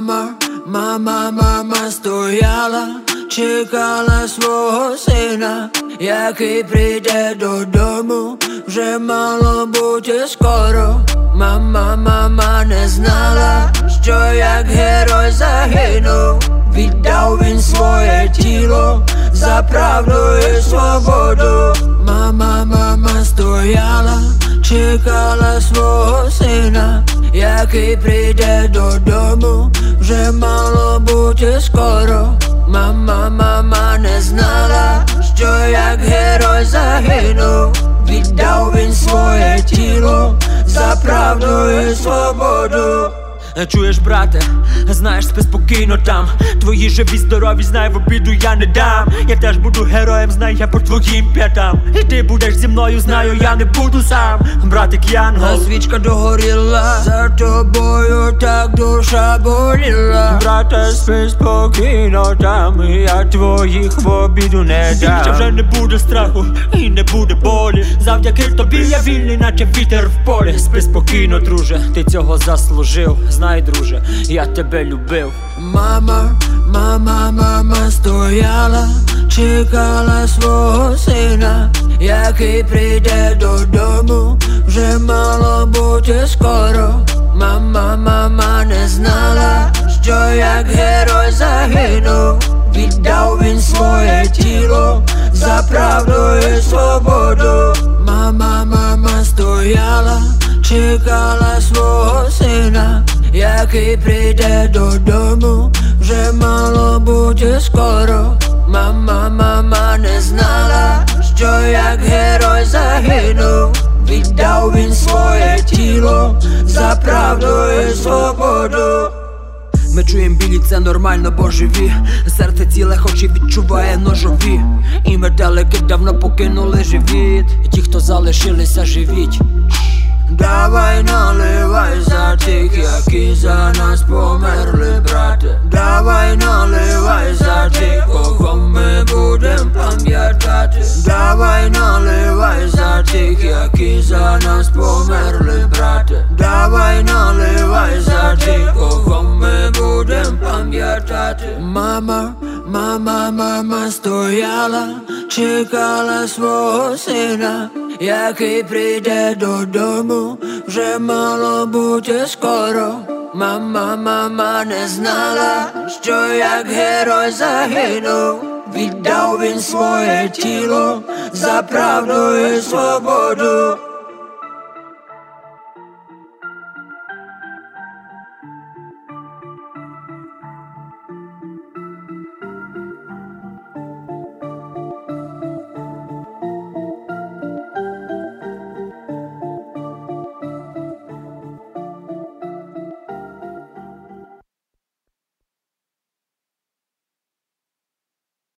Мама, мама, мама стояла, чекала свого сина, який прийде додому, вже мало бути скоро. Мама, мама не знала, що як герой загинув, віддав він своє тіло за правду і свободу. Мама, мама стояла, чекала свого який прийде додому, вже мало бути скоро. Мама, мама не знала, що як герой загинув, віддав він своє тіло за правду і свободу. Чуєш, брате, знаєш, спи спокійно там. Твої живі здорові, знай в обіду я не дам. Я теж буду героєм, знай я по твоїм п'ятам. І ти будеш зі мною, знаю, я не буду сам. Братик Янгол, свічка догоріла, за тобою так душа боліла. брате, спи спокійно там. Я твоїх в обіду не дам. Більше вже не буде страху і не буде болі. Завдяки тобі я вільний, наче вітер в полі. Спи спокійно, друже, ти цього заслужив. Знай, друже, я тебе любив. Мама, мама, мама стояла, чекала свого сина, який прийде додому, вже мало бути скоро. Мама, мама не знала, що як герой загинув, віддав він своє тіло за правду і свободу. Стояла, чекала свого сина, який прийде додому, вже мало бути скоро. Мама, мама не знала, що як герой загинув, Ми чуєм білі, це нормально, бо живі. Серце ціле, хоч і відчуває ножові. І метелики давно покинули живіт. І ті, хто залишилися, живіть. Давай наливай за тих, які за нас померли, брате. Давай наливай за тих, кого ми будем пам'ятати. Давай наливай за тих, які за нас померли, брате пам'ятати Мама, мама, мама стояла, чекала свого сина, який прийде додому, вже мало бути скоро. Мама, мама не знала, що як герой загинув, віддав він своє тіло за правду і свободу.